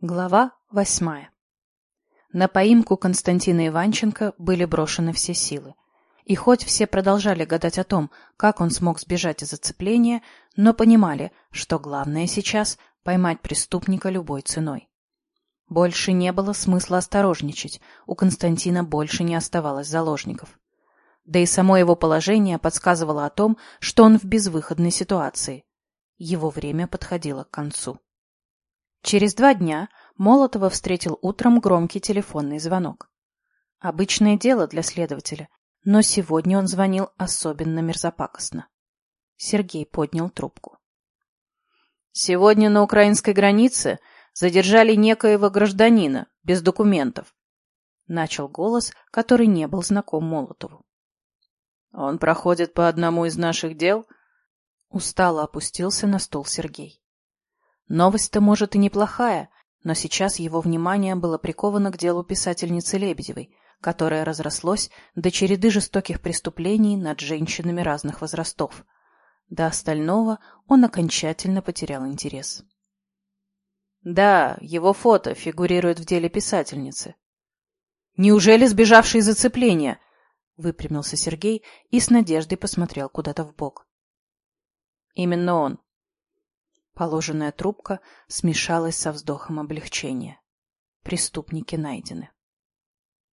Глава восьмая. На поимку Константина Иванченко были брошены все силы. И хоть все продолжали гадать о том, как он смог сбежать из зацепления, но понимали, что главное сейчас — поймать преступника любой ценой. Больше не было смысла осторожничать, у Константина больше не оставалось заложников. Да и само его положение подсказывало о том, что он в безвыходной ситуации. Его время подходило к концу. Через два дня Молотова встретил утром громкий телефонный звонок. Обычное дело для следователя, но сегодня он звонил особенно мерзопакостно. Сергей поднял трубку. «Сегодня на украинской границе задержали некоего гражданина без документов», начал голос, который не был знаком Молотову. «Он проходит по одному из наших дел?» Устало опустился на стол Сергей. Новость-то, может, и неплохая, но сейчас его внимание было приковано к делу писательницы Лебедевой, которое разрослось до череды жестоких преступлений над женщинами разных возрастов. До остального он окончательно потерял интерес. Да, его фото фигурирует в деле писательницы. «Неужели сбежавший из зацепления?» — выпрямился Сергей и с надеждой посмотрел куда-то в бок. «Именно он. Положенная трубка смешалась со вздохом облегчения. Преступники найдены.